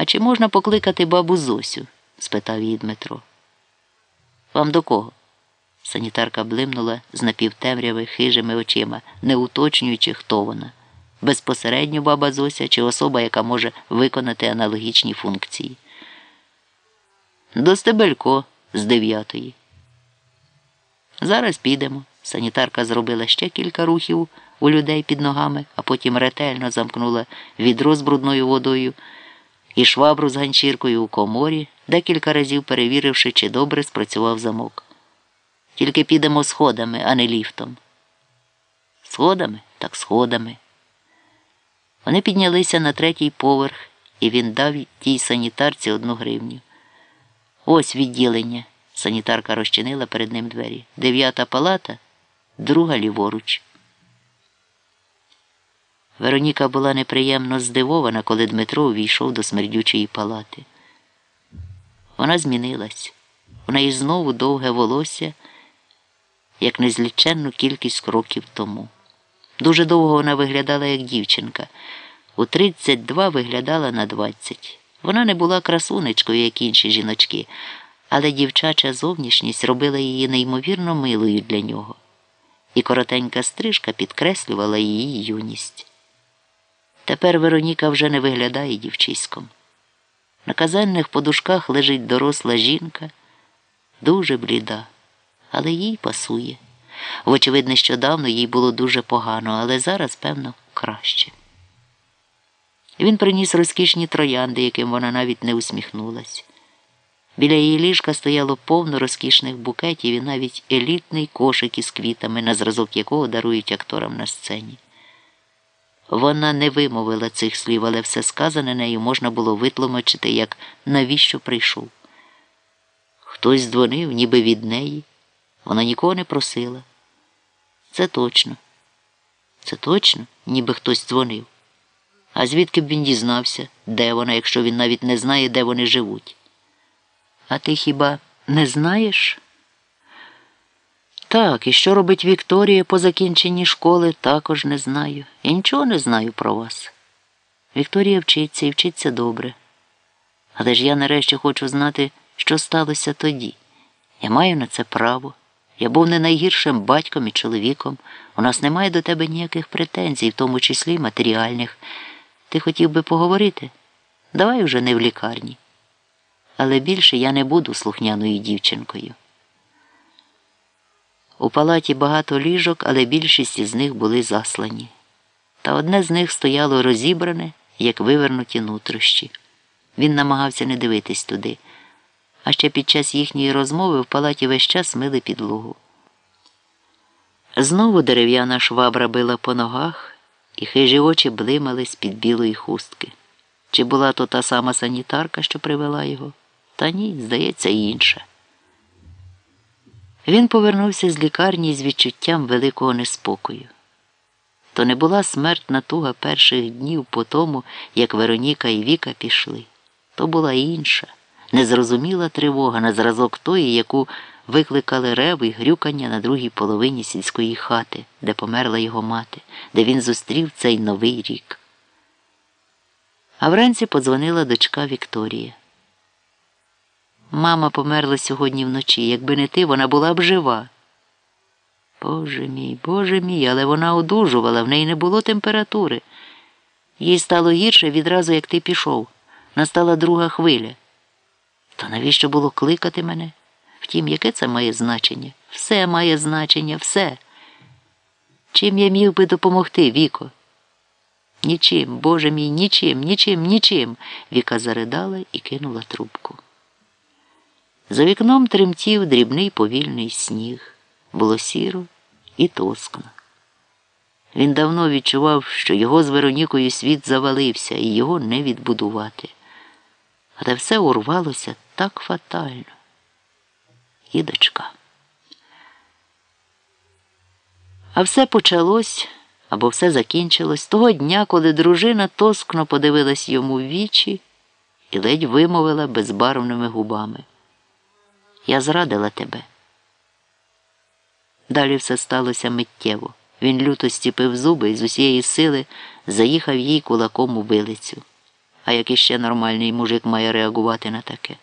А чи можна покликати бабу Зосю? спитав її Дмитро. Вам до кого? Санітарка блимнула з напівтемряви хижими очима, не уточнюючи, хто вона. Безпосередньо баба Зося чи особа, яка може виконати аналогічні функції. До Стебелько з дев'ятої. Зараз підемо. Санітарка зробила ще кілька рухів у людей під ногами, а потім ретельно замкнула відро з брудною водою і швабру з ганчіркою у коморі, декілька разів перевіривши, чи добре спрацював замок. Тільки підемо сходами, а не ліфтом. Сходами, так сходами. Вони піднялися на третій поверх, і він дав тій санітарці одну гривню. Ось відділення. Санітарка розчинила перед ним двері. Дев'ята палата, друга ліворуч. Вероніка була неприємно здивована, коли Дмитро увійшов до смердючої палати. Вона змінилась. У неї знову довге волосся, як незліченну кількість кроків тому. Дуже довго вона виглядала як дівчинка. У 32 виглядала на 20. Вона не була красунечкою, як інші жіночки, але дівчача зовнішність робила її неймовірно милою для нього, і коротенька стрижка підкреслювала її юність. Тепер Вероніка вже не виглядає дівчиськом. На казенних подушках лежить доросла жінка, дуже бліда, але їй пасує. Вочевидь, нещодавно їй було дуже погано, але зараз, певно, краще. Він приніс розкішні троянди, яким вона навіть не усміхнулась. Біля її ліжка стояло повно розкішних букетів і навіть елітний кошик із квітами, на зразок якого дарують акторам на сцені. Вона не вимовила цих слів, але все сказане нею можна було витлумачити, як навіщо прийшов. Хтось дзвонив, ніби від неї. Вона нікого не просила. Це точно. Це точно, ніби хтось дзвонив. А звідки б він дізнався, де вона, якщо він навіть не знає, де вони живуть? А ти хіба не знаєш? Так, і що робить Вікторія по закінченні школи, також не знаю. Я нічого не знаю про вас. Вікторія вчиться і вчиться добре. Але ж я нарешті хочу знати, що сталося тоді. Я маю на це право. Я був не найгіршим батьком і чоловіком. У нас немає до тебе ніяких претензій, в тому числі матеріальних. Ти хотів би поговорити? Давай уже не в лікарні. Але більше я не буду слухняною дівчинкою. У палаті багато ліжок, але більшість із них були заслані. Та одне з них стояло розібране, як вивернуті нутрощі. Він намагався не дивитись туди. А ще під час їхньої розмови в палаті весь час мили підлогу. Знову дерев'яна швабра била по ногах, і хижі очі блимали з під білої хустки. Чи була то та сама санітарка, що привела його? Та ні, здається, інша. Він повернувся з лікарні з відчуттям великого неспокою. То не була смертна туга перших днів по тому, як Вероніка і Віка пішли. То була інша, незрозуміла тривога на зразок тої, яку викликали рев і грюкання на другій половині сільської хати, де померла його мати, де він зустрів цей новий рік. А вранці подзвонила дочка Вікторія. Мама померла сьогодні вночі. Якби не ти, вона була б жива. Боже мій, Боже мій, але вона одужувала, в неї не було температури. Їй стало гірше відразу, як ти пішов. Настала друга хвиля. То навіщо було кликати мене? Втім, яке це має значення? Все має значення, все. Чим я міг би допомогти, Віко? Нічим, Боже мій, нічим, нічим, нічим. Віка заридала і кинула трубку. За вікном тремтів дрібний повільний сніг. Було сіро і тоскно. Він давно відчував, що його з Веронікою світ завалився і його не відбудувати. Але все урвалося так фатально. І дочка. А все почалось або все закінчилось того дня, коли дружина тоскно подивилась йому в вічі і ледь вимовила безбарвними губами. Я зрадила тебе. Далі все сталося миттєво. Він люто стіпив зуби і з усієї сили заїхав їй кулаком у вилицю. А як іще нормальний мужик має реагувати на таке?